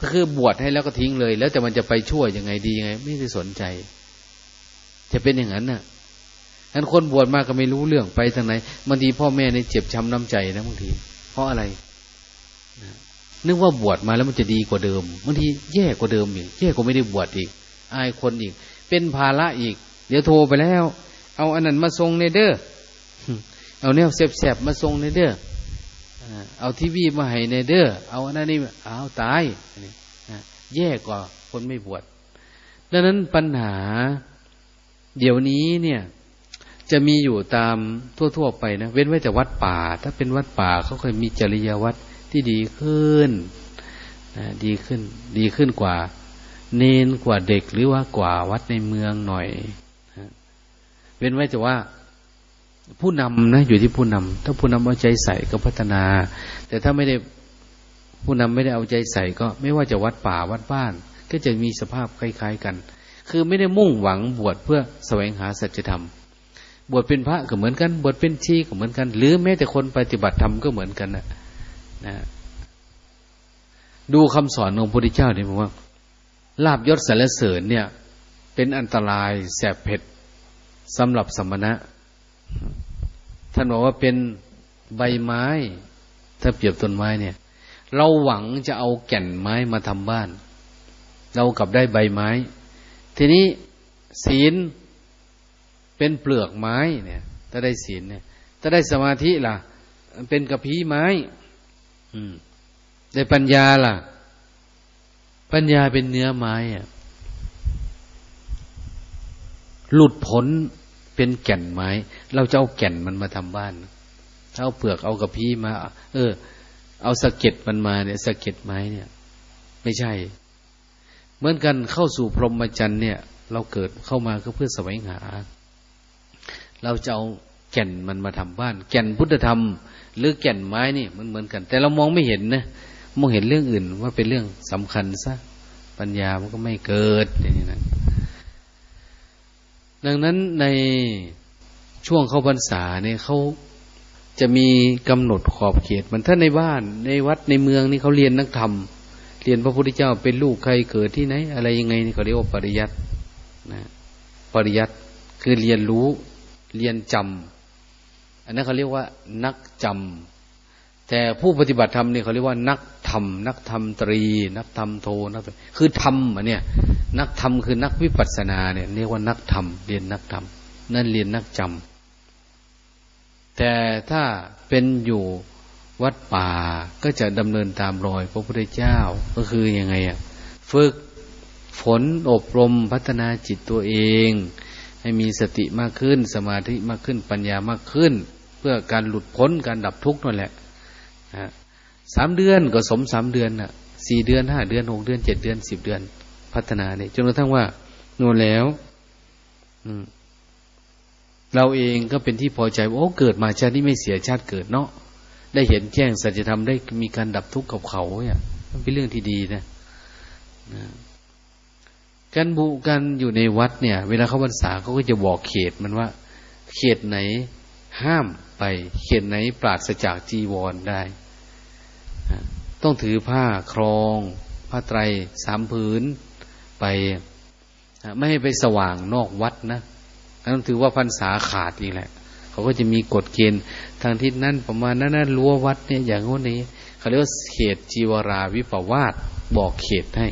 ก็คือบวชให้แล้วก็ทิ้งเลย แล้วแต่มันจะไปช่วยยังไงดียังไง ไม่ได้สนใจ จะเป็นอย่างนั้นน่ะท่านคนบวชมากก็ไม่รู้เรื่องไปทางไหนบางทีพ่อแม่ในเจ็บช้าน้ำใจนะบางที เพราะอะไรนึกว่าบวชมาแล้วมันจะดีกว่าเดิมบางทีแย่กว่าเดิมอีกแย่กว่าไม่ได้บวชอีก อายคนอีก เป็นภาระอีก เดี๋ยวโทรไปแล้ว เอาอันนั้นมาส่งในเด้อเอาแนวเสบๆมาส่งในเด้อเอาทีวีมาให้ในเด้อเอาอันนั้นนี่เอาตายแย่กว่าคนไม่บวชดังนั้นปัญหา เดี๋ยวนี้เนี่ย จะมีอยู่ตามทั่ว ๆ ไปนะ เว้นไว้แต่วัดป่า ถ้าเป็นวัดป่าเขาเคยมีจริยวัดที่ดีขึ้นนะดีขึ้น ดีขึ้นกว่า เนนกว่าเด็กหรือว่ากว่าวัดในเมืองหน่อยนะเว้นไว้แต่ว่าผู้นำนะอยู่ที่ผู้นำถ้าผู้นำเอาใจใส่ก็พัฒนา แต่ถ้าไม่ได้ผู้นำไม่ได้เอาใจใส่ก็ ไม่ว่าจะวัดป่าวัดบ้าน ก็จะมีสภาพคล้าย ๆ กัน คือไม่ได้มุ่งหวังบวชเพื่อแสวงหาสัจธรรม บวชเป็นพระก็เหมือนกัน บวชเป็นชีก็เหมือนกัน หรือแม้แต่คนปฏิบัติธรรมก็เหมือนกันนะนะ ดูคำสอนของพระพุทธเจ้าเนี่ยบอกว่าลาบยศสารเสริญเนี่ย เป็นอันตรายแสบเผ็ดสำหรับสมณะ ท่านบอกว่าเป็นใบไม้ ถ้าเปรียบต้นไม้เนี่ย เราหวังจะเอาแก่นไม้มาทำบ้าน เรากลับได้ใบไม้ ทีนี้ศีลเป็นเปลือกไม้เนี่ย ถ้าได้ศีลเนี่ย ถ้าได้สมาธิล่ะ เป็นกระพี้ไม้ในปัญญาล่ะ ปัญญาเป็นเนื้อไม้อะหลุดพ้นเป็นแก่นไม้ เราจะเอาแก่นมันมาทำบ้านเอาเปลือกเอากระพี้มา เออ เอาสะเก็ดมันมาเนี่ยสะเก็ดไม้เนี่ย ไม่ใช่ มือนกันเข้าสู่พรหมจรรย์เนี่ย เราเกิดเข้ามาก็เพื่อแสวงหา เราจะเอาแก่นมันมาทำบ้าน แก่นพุทธธรรม หรือแก่นไม้นี่มันเหมือนกัน แต่เรามองไม่เห็นนะมองเห็นเรื่องอื่นว่าเป็นเรื่องสำคัญซะปัญญามันก็ไม่เกิดอย่างนี้นะดังนั้นในช่วงเข้าพรรษาเนี่ยเขาจะมีกำหนดขอบเขตมันถ้าในบ้านในวัดในเมืองนี่เขาเรียนนักธรรม เรียนพระพุทธเจ้าเป็นลูกใครเกิดที่ไหน อะไรยังไงเขาเรียกว่าปริยัตินะปริยัติคือเรียนรู้เรียนจำอันนั้นเขาเรียกว่า นักจำแต่ผู้ปฏิบัติธรรมนี่เขาเรียกว่า นักธรรม นักธรรมตรี นักธรรมโทนักคือธรรมอันเนี้ยนักธรรมคือนักวิปัสสนาเนี่ยเรียกว่านักธรรมเรียนนักธรรมนั่นเรียนนักจำแต่ถ้าเป็นอยู่ วัดป่าก็จะดำเนินตามรอยพระพุทธเจ้าก็คือยังไงอะฝึกฝนอบรมพัฒนาจิตตัวเอง ให้มีสติมากขึ้น สมาธิมากขึ้นปัญญามากขึ้น เพื่อการหลุดพ้นการดับทุกข์นั่นแหละสามเดือนก็สมสามเดือนน่ะสี่เดือนห้าเดือนหกเดือนเจ็ดเดือนสิบเดือน พัฒนาเนี่ยจนกระทั่งว่าโน่นแล้วเราเองก็เป็นที่พอใจว่าโอ้เกิดมาชาตินี้ไม่เสียชาติเกิดเนาะ ได้เห็นแจ้งสัจธรรมได้มีการดับทุกข์กับเขาเนี่ยมันเป็นเรื่องที่ดีนะการบุกันอยู่ในวัดเนี่ย เวลาเขาบรรษาเขาก็จะบอกเขตมันว่า เขตไหนห้ามไป เขียนไหนปราศจากจีวรได้ ต้องถือผ้าครอง ผ้าไตรสามผืนไปไม่ให้ไปสว่างนอกวัดนะนั่นถือว่าพรรษาขาดอีกแหละ เขาก็จะมีกฎเกณฑ์ทางทิศนั่นประมาณนั้นนะรั้ววัดเนี่ยอย่างงี้นนี้เขาเรียกว่าเขตจีวราวิปวาสบอกเขตให้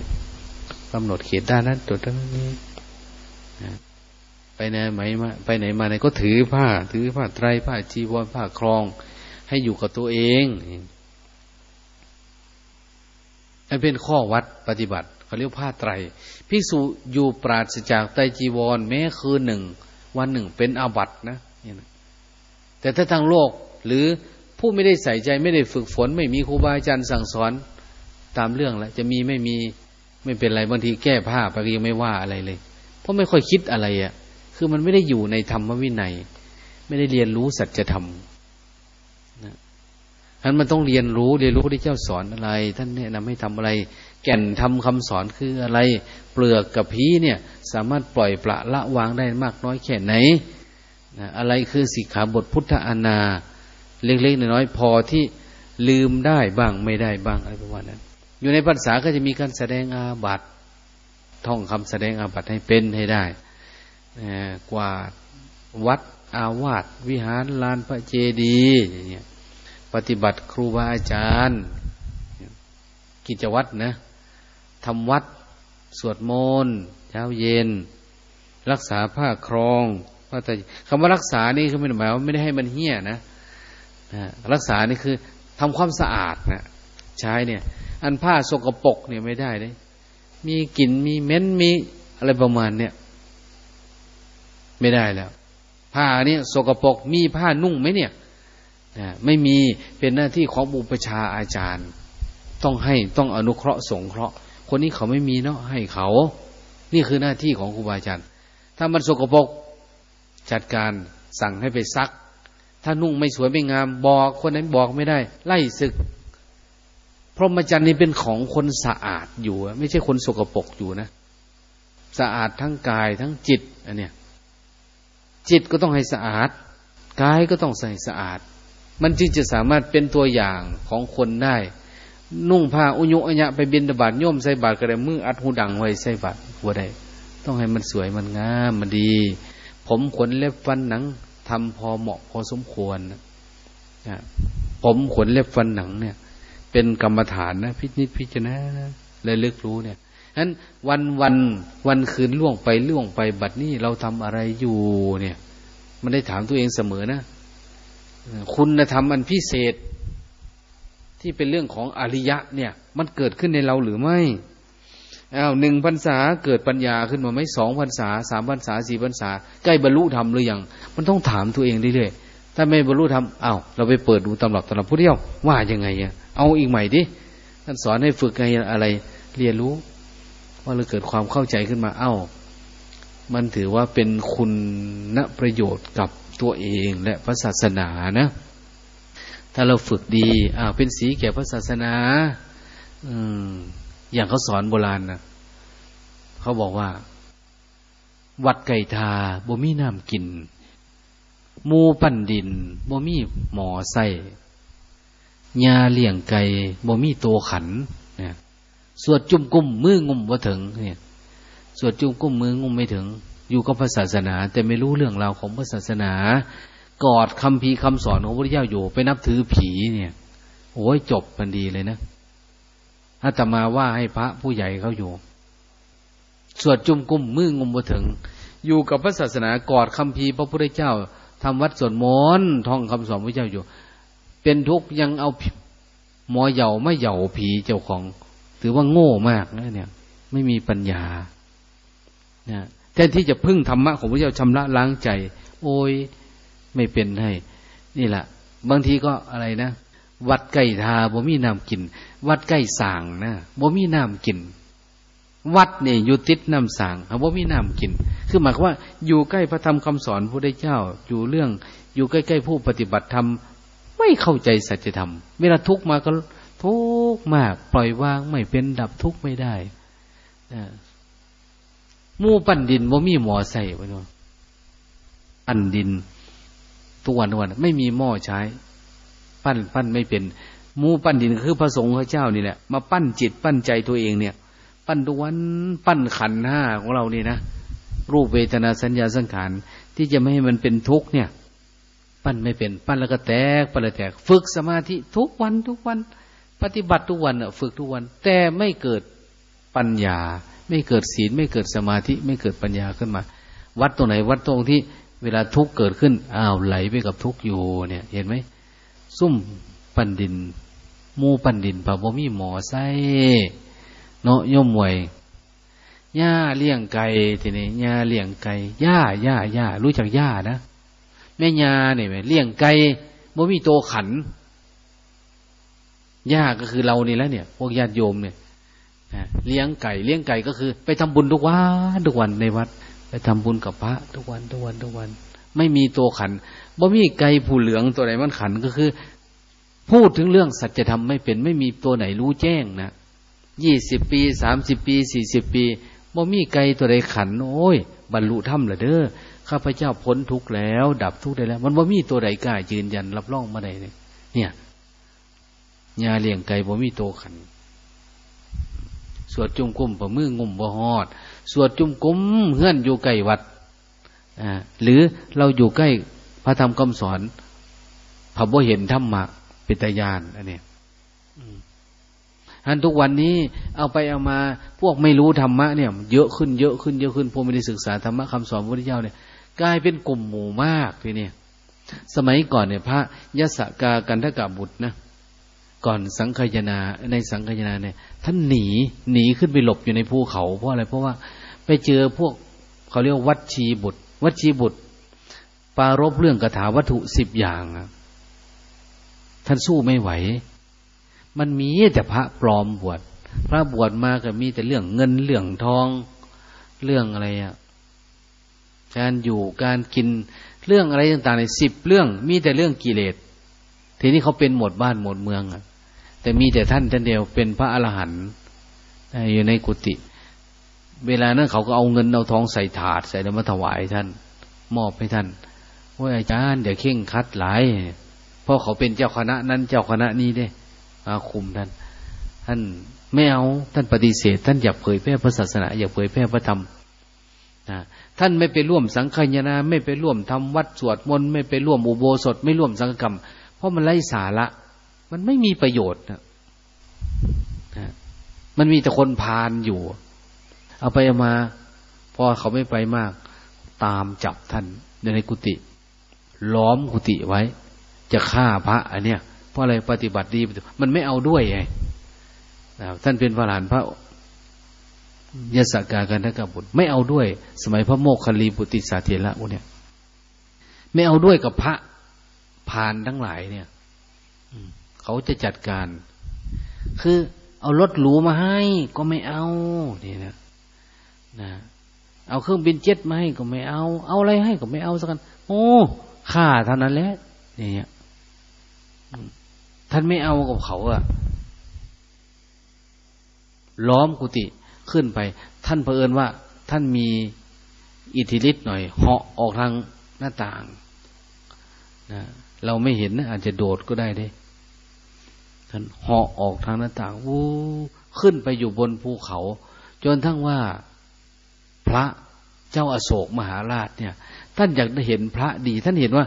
กำหนดเขตด้านนั้นตัวนี้ไปไหนไหมมาไปไหนมาไหนก็ถือผ้า ถือผ้าไตรผ้าจีวรผ้าครอง ให้อยู่กับตัวเองอันเป็นข้อวัดปฏิบัติเขาเรียกผ้าไตรภิกษุอยู่ปราศจากไตจีวร แม้คืนหนึ่ง วันหนึ่งเป็นอาบัตินะ แต่ถ้าทางโลกหรือผู้ไม่ได้ใส่ใจไม่ได้ฝึกฝน ไม่มีครูบาอาจารย์สั่งสอนตามเรื่องแล้วจะมีไม่มีไม่เป็นไรบางทีแก้ผ้าไปยังไม่ว่าอะไรเลย เพราะไม่ค่อยคิดอะไรอะ่ะ คือมันไม่ได้อยู่ในธรรมวินัย ไม่ได้เรียนรู้สัจธรรมนะฉะนั้นมันต้องเรียนรู้เรียนรู้ที่เจ้าสอนอะไร ท่านแนะนำให้ทำอะไร แก่นทำคำสอนคืออะไร เปลือกกับพีเนี่ย สามารถปล่อยปละละวางได้มากน้อยแค่ไหน นะอะไรคือสิกขาบทพุทธอานา เล็กๆน้อยๆพอที่ลืมได้บ้างไม่ได้บ้างอะไรประมาณนั้น อยู่ในภาษาก็จะมีการแสดงอาบัตท่องคำแสดงอาบัตให้เป็นให้ได้กว่าวัดอาวาสวิหารลานพระเจดีย์อย่างเงี้ยปฏิบัติครูบาอาจารย์ กิจวัตรนะทำวัด สวดมนต์เช้าเย็น รักษาผ้าครอง ว่าแต่คำว่ารักษานี่คือไม่ได้หมายว่าไม่ได้ให้มันเหี้ยนะรักษานี่คือทำความสะอาดนะใช้เนี่ย อันผ้าสกปรกเนี่ยไม่ได้เลยมีกลิ่นมีเม้นมีอะไรประมาณเนี่ย ไม่ได้แล้ว ผ้าเนี่ยสกปรกมีผ้านุ่งไหมเนี่ยไม่มีเป็นหน้าที่ของบุปชาอาจารย์ ต้องให้ต้องอนุเคราะห์สงเคราะห์ คนนี้เขาไม่มีเนาะให้เขา นี่คือหน้าที่ของครูบาอาจารย์ ถ้ามันสกปรก จัดการสั่งให้ไปซัก ถ้านุ่งไม่สวยไม่งาม บอกคนนั้นบอกไม่ได้ ไล่ศึก พรหมจรรย์นี่เป็นของคนสะอาดอยู่ ไม่ใช่คนสกปรกอยู่นะ สะอาดทั้งกายทั้งจิตอันเนี้ยจิตก็ต้องให้สะอาดกายก็ต้องใส่สะอาด มันจึงจะสามารถเป็นตัวอย่างของคนได้ นุ่งผ้าอุญุอัญญะไปบินบาตโยมใส่บาตรก็ได้มืออัดหูดังไว้ใส่บาตรหัวได้ ต้องให้มันสวยมันงามมันดี ผมขนเล็บฟันหนังทำพอเหมาะพอสมควรนะผมขนเล็บฟันหนังเนี่ย เป็นกรรมฐานนะพิจิตพิจารณาเลยลึกรู้เนี่ยนั้นวันวันวันคืนล่วงไปล่วงไปบัดนี้เราทำอะไรอยู่เนี่ย มันได้ถามตัวเองเสมอนะคุณธรรมอันพิเศษที่เป็นเรื่องของอริยะเนี่ย มันเกิดขึ้นในเราหรือไม่ อ้าวหนึ่งพรรษาเกิดปัญญาขึ้นมาไหมสองพรรษาสามพรรษาสี่พรรษา ใกล้บรรลุธรรมหรือยังมันต้องถามตัวเองเรื่อยๆถ้าไม่บรรลุธรรมอ้าวเราไปเปิดดูตำรับตำรับพุทธเจ้าว่ายังไงอะเอาอีกใหม่ดิท่านสอนให้ฝึกไงอะไร เรียนรู้ ว่าเราเกิดความเข้าใจขึ้นมา เอา้า มันถือว่าเป็นคุณณประโยชน์กับตัวเองและพระศาสนานะ ถ้าเราฝึกดี อ่าเป็นสีแก่พระศาสนา อืม อย่างเขาสอนโบราณนะเขาบอกว่า วัดไก่ทาบ่มีน้ำกินมูปั่นดินบ่มีหมอใส่ยาเลี้ยงไก่บ่มีโตขันเนี่ยสวดจุ่มกุ้มมืองุ่มว่าถึงเนี่ยสวดจุ่มกุ้มมืองุ่มไม่ถึง อยู่กับพระศาสนา แต่ไม่รู้เรื่องราวของพระศาสนา กอดคำพีคำสอนของพระพุทธเจ้าอยู่ ไปนับถือผีเนี่ยโอ้ยจบมันดีเลยนะ อาตมาว่าให้พระผู้ใหญ่เขาอยู่ สวดจุ่มกุ้มมืองมว่าถึง อยู่กับพระศาสนากอดคำพีพระพุทธเจ้าทำวัดสวดมนต์ท่องคำสอนพระเจ้าอยู่ เป็นทุกข์ยังเอาหมอเหย่าไม่เหย่าผีเจ้าของ ถือว่าโง่มากนะเนี่ย ไม่มีปัญญาเนี่ยแทนที่จะพึ่งธรรมะของพระเจ้าชำระล้างใจ โอ้ยไม่เป็นให้ นี่แหละบางทีก็อะไรนะ วัดใกล้ทาบ่มีน้ำกิน วัดใกล้สางนะบ่มีน้ำกิน วัดเนี่ยอยู่ติดน้ำสางบ่มีน้ำกิน คือหมายความว่า อยู่ใกล้พระธรรมคำสอนพระพุทธเจ้า อยู่เรื่อง อยู่ใกล้ๆผู้ปฏิบัติธรรมไม่เข้าใจสัจธรรม เวลาทุกมาก็ทุกมาก ปล่อยวางไม่เป็นดับทุกข์ไม่ได้มู่ปั้นดินว่มีหมอใส่ไว้ด้วยปั้นดินทุกวันทุกวันไม่มีหม้อใช้ ปั้นปั้นไม่เป็นมูปั้นดินคือพระสงฆ์พระเจ้านี่แหละมาปั้นจิตปั้นใจตัวเองเนี่ย ปั้นทุกวันปั้นขันห้าของเรานี่นะรูปเวทนาสัญญาสังขารที่จะไม่ให้มันเป็นทุกข์เนี่ย ปั้นไม่เป็น ปั้นแล้วก็แตกปั้นแล้วแตก ฝึกสมาธิทุกวันทุกวัน ปฏิบัติทุกวันฝึกทุกวัน แต่ไม่เกิดปัญญา ไม่เกิดศีลไม่เกิดสมาธิ ไม่เกิดปัญญาขึ้นมา วัดตรงไหนวัดตรงที่เวลาทุกข์เกิดขึ้นอ้าวไหลไปกับทุกข์อยู่เนี่ย เห็นไหม ซุ่มปันดินมูปันดินปะบ่มีหมอไส้เนาะย่อมมวยหญ้าเลี้ยงไก่ทีนี้หญ้าเลี้ยงไก่หญ้าหญ้าหญ้ารู้จักหญ้านะแม่หญ้าเนี่ยเลี้ยงไก่บ่มีโตขันยาก็คือเรานี่แล้วเนี่ย พวกญาติโยมเนี่ยเลี้ยงไก่เลี้ยงไก่ก็คือ ไปทำบุญทุกวันทุกวันในวัด ไปทำบุญกับพระ ทุกวันทุกวันทุกวัน ไม่มีตัวขันบ่มีไก่ผู้เหลืองตัวไหนมันขันก็คือ พูดถึงเรื่องสัจธรรมไม่เป็น ไม่มีตัวไหนรู้แจ้งนะยี่สิบปีสามสิบปีสี่สิบปีบ่มีไกลตัวใดขัน โอ้ย บรรลุธรรมละเด้อข้าพเจ้าพ้นทุกข์แล้ว ดับทุกข์ได้แล้ว มันบ่มีตัวใดกล้ายืนยันรับรองมาได้เลยเนี่ยยาเลี้ยงไก่บ่มีโตขันสวดจุ่มกุ้มประมืองุ่มบ่ฮอด สวดจุ่มกุ้มเฮื่อนอยู่ใกล้วัด หรือเราอยู่ใกล้พระธรรมคำสอนพระบ่เห็นธรรมะปิตยานอันนี้อันทุกวันนี้เอาไปเอามาพวกไม่รู้ธรรมะเนี่ย เยอะขึ้นเยอะขึ้นเยอะขึ้นพวกไม่ได้ศึกษาธรรมะคำสอนพระพุทธเจ้าเนี่ยกลายเป็นกลุ่มหมู่มากทีนี้สมัยก่อนเนี่ยพระยศกากันทกะบุตรนะก่อนสังขยนาในสังขยนาเนี่ย ท่านหนีหนีขึ้นไปหลบอยู่ในภูเขา เพราะอะไรเพราะว่าไปเจอพวกเขาเรียกวัดชีบุตร วัชีบุตร ปารบเรื่องกถาวัตถุสิบอย่างท่านสู้ไม่ไหว มันมีแต่พระปลอมบวชพระบวชมาก็มีแต่เรื่องเงินเรื่องทอง เรื่องอะไรอะการอยู่การกินเรื่องอะไรต่างๆในสิบเรื่อง มีแต่เรื่องกิเลสทีนี้เขาเป็นหมดบ้านหมดเมืองอะแต่มีแต่ท่านท่านเดียวเป็นพระอรหันต์อยู่ในกุฏิ เวลานั้นเขาก็เอาเงินเอาทองใส่ถาดใส่แล้วมาถวายท่าน มอบให้ท่านว่าอาจารย์เดี๋ยวเข่งคัดหลายเพราะเขาเป็นเจ้าคณะนั้นเจ้าคณะนี้เด้มาคุมท่าน ท่านไม่เอาท่านปฏิเสธ ท่านอยากเผยแพร่พระศาสนาอยากเผยแพร่พระธรรมนะท่านไม่ไปร่วมสังฆยนาไม่ไปร่วมทำวัดสวดมนต์ไม่ไปร่วมอุโบสถ ไม่ร่วมสังฆกรรม เพราะมันไร้สาระ มันไม่มีประโยชน์นะมันมีแต่คนพานอยู่ เอาไปเอามาพอเขาไม่ไปมาก ตามจับท่านในกุฏิล้อมกุฏิไว้ จะฆ่าพระอันเนี้ยเพราะอะไรปฏิบัติดี มันไม่เอาด้วยไงท่านเป็นพระหลานพระยศกากันทกบุตรไม่เอาด้วย สมัยพระโมคคัลลีบุติสาเทระอุเนี่ยไม่เอาด้วยกับพระพานทั้งหลายเนี่ยเขาจะจัดการ คือเอารถหรูมาให้ ก็ไม่เอานี่นะ นะเอาเครื่องบินเจ็ตมาให้ก็ไม่เอา เอาอะไรให้ก็ไม่เอาสักกัน โอ้ค่าเท่านั้นแหละเนี่ยท่านไม่เอากับเขาอะล้อมกุฏิขึ้นไป ท่านเผอิญว่า ท่านมีอิทธิฤทธิ์หน่อยเหาะออกทางหน้าต่างนะเราไม่เห็นนะอาจจะโดดก็ได้ด้ท่านเหาะออกทางหน้าต่างวู้ขึ้นไปอยู่บนภูเขา จนทั้งว่า พระเจ้าอาโศกมหาราชเนี่ย ท่านอยากได้เห็นพระดี ท่านเห็นว่า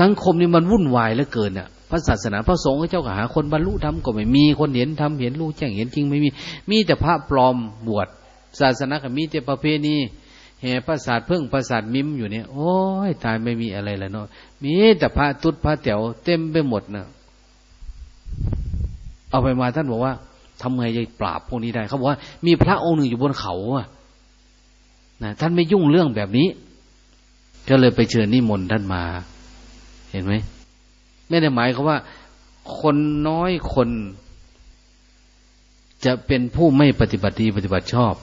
สังคมนี้มันวุ่นวายเหลือเกินอะพระศาสนาพระสงฆ์เจ้าก็หาคนบรรลุธรรมก็ไม่มีคนเห็นธรรมเห็นรู้แจ้งเห็นจริงไม่มี มีแต่พระปลอมบวชศาสนาก็มีแต่ประเพณีแห่ประสาทเพิ่งประสาทมิมอยู่เนี่ย โอ้ยตายไม่มีอะไรเลยเนาะมีแต่พระตุดพระเต๋วเต็มไปหมดนะเอาไปมาท่านบอกว่าทำไงจะปราบพวกนี้ได้เขาบอกว่ามีพระองค์หนึ่งอยู่บนเขาอะ นะท่านไม่ยุ่งเรื่องแบบนี้ ก็เลยไปเชิญนิมนต์ท่านมา เห็นไหมไม่ได้หมายเขาว่า คนน้อยคน จะเป็นผู้ไม่ปฏิบัติดีปฏิบัติชอบ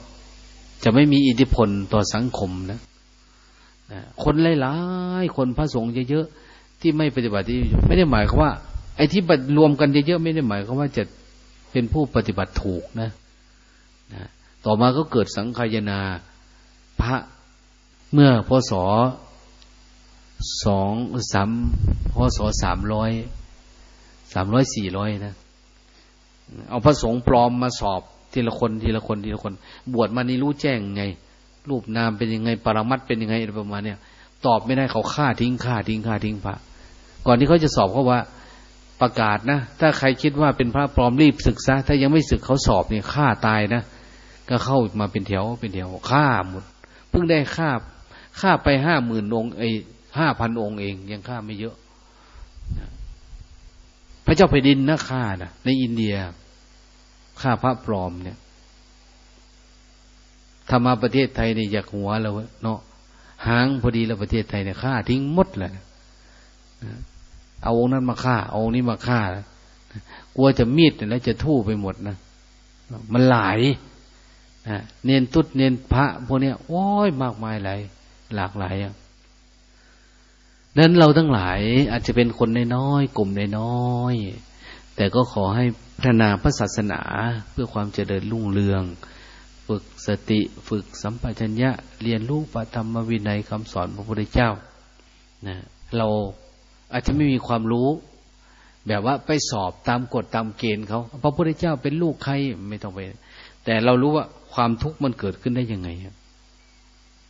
จะไม่มีอิทธิพลต่อสังคมนะคนหลายๆคนพระสงฆ์เยอะๆที่ไม่ปฏิบัติดีไม่ได้หมายเขาว่า ไอ้ที่รวมกันเยอะๆไม่ได้หมายเขาว่าจะเป็นผู้ปฏิบัติถูกนะนะต่อมาก็เกิดสังขยนา พระเมื่อพศสองสามพศสามร้อยสามร้อยสี่ร้อยนะ เอาพระสงฆ์ปลอมมาสอบทีละคนทีละคนทีละคน บวชมานี่รู้แจ้งไง รูปนามเป็นยังไง ปรมัตเป็นยังไงอะไรประมาณเนี้ยตอบไม่ได้เขาฆ่าทิ้งฆ่าทิ้งฆ่าทิ้งพระ ก่อนที่เขาจะสอบเขาว่าประกาศนะ ถ้าใครคิดว่าเป็นพระปลอมรีบศึกษาถ้ายังไม่ศึกเขาสอบเนี่ยฆ่าตายนะ ก็เข้ามาเป็นแถวเป็นแถวฆ่าหมด เพิ่งได้ฆ่าฆ่าไปห้าหมื่นองค์ไอห้าพันองค์เอง ยังฆ่าไม่เยอะ พระเจ้าแผ่นดินนะฆ่านะในอินเดียฆ่าพระปลอมเนี่ยถ้ามาประเทศไทยเนี่ยอยากหัวเราเนาะหางพอดีแล้วประเทศไทยเนี่ยฆ่าทิ้งหมดเลยเอาองนั้นมาฆ่า เอาองนี้มาฆ่ากลัวจะมีดแล้วจะทู่ไปหมดนะมันหลาย เนียนตุดเนียนพระพวกเนี้ยโอ้ยมากมายหลายหลากหลายอะนั้นเราทั้งหลายอาจจะเป็นคนน้อยกลุ่มน้อยแต่ก็ขอให้พัฒนาพระศาสนาเพื่อความเจริญรุ่งเรือง ฝึกสติฝึกสัมปชัญญะ เรียนรู้ปธรรมวินัยคำสอนพระพุทธเจ้านะเราอาจจะไม่มีความรู้ แบบว่าไปสอบตามกฎตามเกณฑ์เขาพระพุทธเจ้าเป็นลูกใครไม่ต้องไป แต่เรารู้ว่า ความทุกข์มันเกิดขึ้นได้ยังไง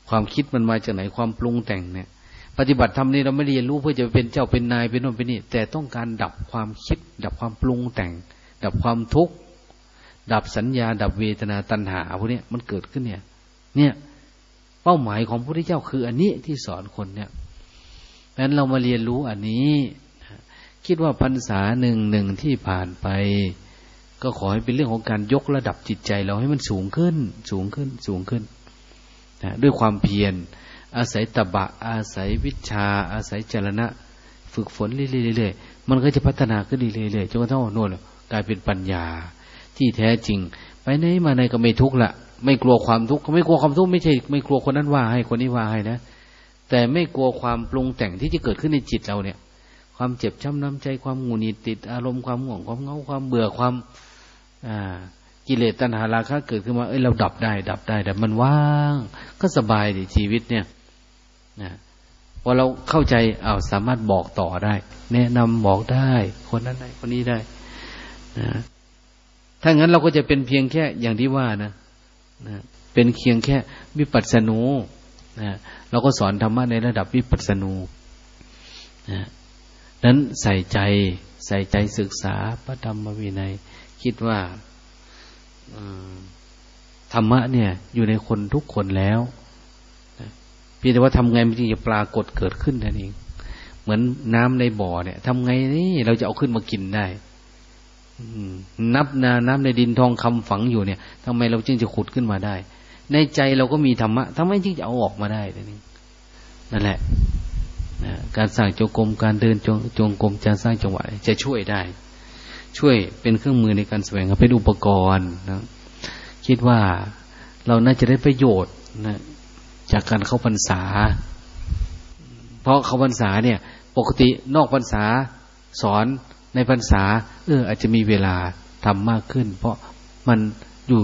ความคิดมันมาจากไหนความปรุงแต่งเนี่ย ปฏิบัติธรรมนี่เราไม่เรียนรู้เพื่อจะเป็นเจ้าเป็นนายเป็นโน่นเป็นนี่แต่ต้องการดับความคิด ดับความปรุงแต่ง ดับความทุกข์ดับสัญญา ดับเวทนาตัณหาพวกนี้มันเกิดขึ้นเนี่ย เนี่ยเป้าหมายของพระพุทธเจ้าคือ อันนี้ที่สอนคนเนี่ยดังนั้นเรามาเรียนรู้อันนี้ คิดว่าพรรษาหนึ่งหนึ่งที่ผ่านไป ก็ขอให้เป็นเรื่องของการยกระดับจิตใจเราให้มันสูงขึ้น สูงขึ้น สูงขึ้นนะด้วยความเพียร อาศัยตบะ อาศัยวิชา อาศัยจรณะ ฝึกฝนเรื่อยๆมันก็จะพัฒนาขึ้นเรื่อยๆจนกระทั่งโน่นกลายเป็นปัญญา ที่แท้จริง ไปไหนมาไหนก็ไม่ทุกข์ละไม่กลัวความทุกข์ไม่กลัวความทุกข์ไม่ใช่ ไม่กลัวคนนั้นว่าให้คนนี้ว่าให้นะ แต่ไม่กลัวความปรุงแต่งที่จะเกิดขึ้นในจิตเราเนี่ย ความเจ็บช้ำน้ำใจความหงุดหงิดติด อารมณ์ความห่วงความเงาความเบื่อความ กิเลสตัณหาราคะเกิดขึ้นมาเอ้ยเราดับได้ ดับได้แต่มันว่าง ก็สบายดีชีวิตเนี่ยนะพอเราเข้าใจเอาสามารถบอกต่อได้ แนะนำบอกได้ คนนั้นได้คนนี้ได้นะถ้างั้นเราก็จะเป็นเพียงแค่อย่างที่ว่านะนะเป็นเพียงแค่วิปัสสนูนะเราก็สอนธรรมะในระดับวิปัสสนูนะนั้นใส่ใจใส่ใจศึกษาพระธรรมวินัย คิดว่าธรรมะเนี่ย อยู่ในคนทุกคนแล้วเพียงแต่ว่าทำไงมันจึงจะปรากฏเกิดขึ้นนั่นเอง เหมือนน้ำในบ่อเนี่ยทำไงนี่เราจะเอาขึ้นมากินได้นับนาน้ำในดินทองคำฝังอยู่เนี่ยทำไมเราจึงจะขุดขึ้นมาได้ ในใจเราก็มีธรรมะทำไมจึงจะเอาออกมาได้นี่นั่นแหละการสร้างจงกรมการเดินจงจงกรมการสร้างจังหวะจะช่วยได้ ช่วยเป็นเครื่องมือในการแสวงหาเป็นอุปกรณ์นะคิดว่าเราน่าจะได้ประโยชน์นะจากการเข้าพรรษา เพราะเข้าพรรษาเนี่ย ปกตินอกพรรษาสอนในพรรษา เออ อาจจะมีเวลาทำมากขึ้น เพราะมันอยู่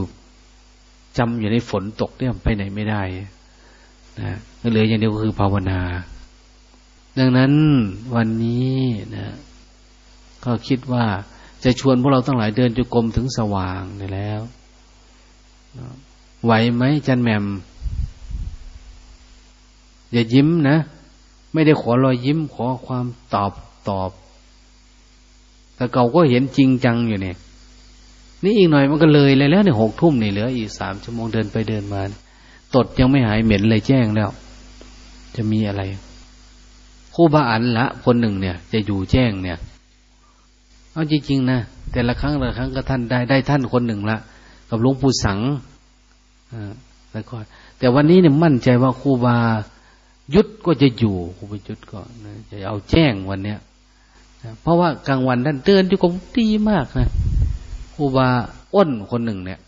จำอยู่ในฝนตกเนี่ยไปไหนไม่ได้นะเหลืออย่างเดียวก็คือภาวนา ดังนั้นวันนี้นะ ก็คิดว่า จะชวนพวกเราทั้งหลายเดินจุกรมถึงสว่างนี่แล้วไหวไหมจันแมม อย่ายิ้มนะ ไม่ได้ขอรอยยิ้ม ขอความตอบตอบ แต่เก่าก็เห็นจริงจังอยู่เนี่ย นี่อีกหน่อยมันก็เลยเลยแล้วเนี่ยหกทุ่มนี่เหลืออีกสามชั่วโมงเดินไปเดินมา ตดยังไม่หายเหม็นเลยแจ้งแล้ว จะมีอะไร คู่บาอันละคนหนึ่งเนี่ย จะอยู่แจ้งเนี่ย เอาจริงๆนะแต่ละครั้งละครั้งก็ท่านได้ได้ท่านคนหนึ่งละกับหลวงปู่สังอ่าแล้วก็แต่วันนี้เนี่ยมั่นใจว่าครูบายุดก็จะอยู่ครูบายุดก็จะเอาแจ้งวันเนี้ยเพราะว่ากลางวันท่านเตือนอยู่กงดีมากนะครูบาอ้นคนหนึ่งเนี่ย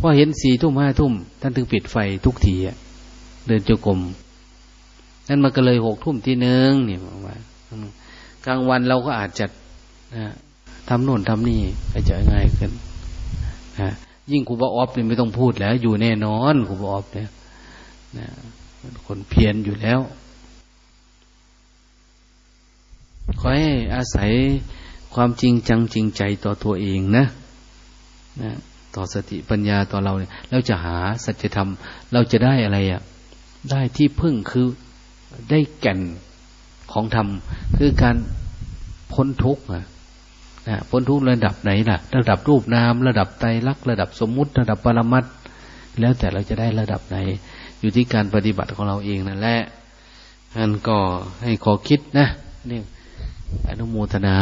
พอเห็นสี่ทุ่มห้าทุ่มท่านถึงปิดไฟทุกทีอะเดินจุกรมนั่นมันก็เลยหกทุ่มที่หนึ่งนี่มากกลางวันเราก็อาจจะ นะทำโน่นทำนี่ก็จะง่ายขึ้นนะยิ่งครูบาออฟนี่ไม่ต้องพูดแล้ว อยู่แน่นอนครูบาออฟเนี่ยนะคนเพียรอยู่แล้วขอให้อาศัยความจริงจังจริงใจต่อตัวเองนะนะต่อสติปัญญาต่อเราเนี่ยเราจะหาสัจธรรม เราจะได้อะไรอะ่ะ ได้ที่พึ่งคือได้แก่นของธรรม คือการพ้นทุกข์ นะพ้นทุกระดับไหนล่ะ ระดับรูปนาม ระดับไตรลักษณ์ระดับสมมุติ ระดับปรมัตแล้วแต่เราจะได้ระดับไหน อยู่ที่การปฏิบัติของเราเองนั่นแหละท่านก็ให้ขอคิดนะนี่อนุโมทนา